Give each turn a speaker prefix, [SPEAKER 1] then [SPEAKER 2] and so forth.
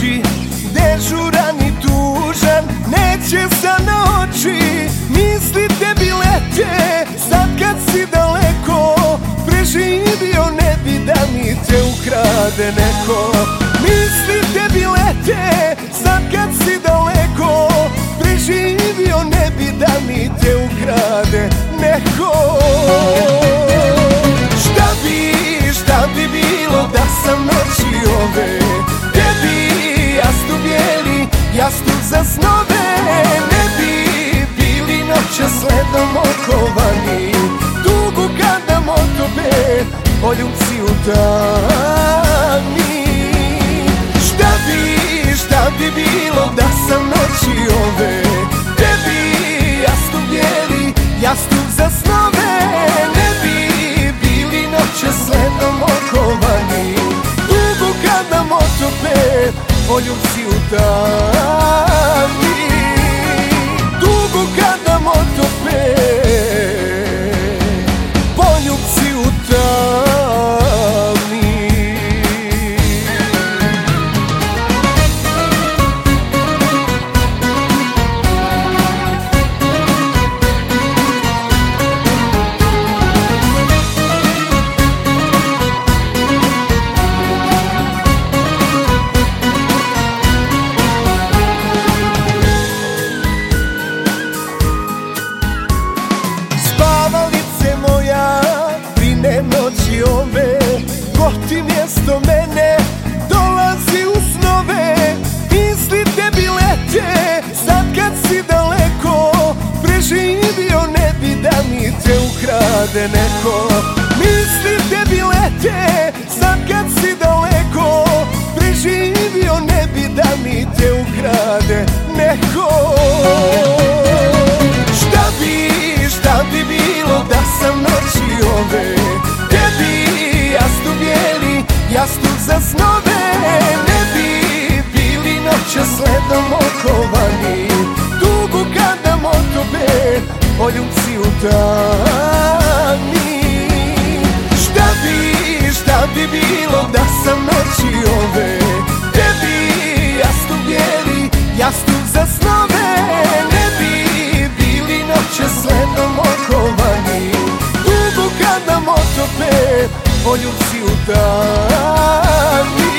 [SPEAKER 1] noći Dežuran i tužan Neće sa noći Misli tebi lete Sad kad si daleko Preživio ne bi da mi te ukrade neko. Sledom okovani Dugu kada motobe poljubci u tami Šta bi, šta bi bilo da sam noći ove? Tebi jastu bijeli, jastu za snove? Ne bi bili noće sledom okovani Dugo kada motope poljubci u tami ukrade neko. Misli tebi lete, sad kad si daleko. Preživio ne bi da mi te ukrade neko. Šta bi, šta bi bilo da sam noći ove? Tebi jastu bijeli, jastu za snove? Ne bi bili noće sledom okovani. Dugo kada motobe poljubci u tami opet o si u dan.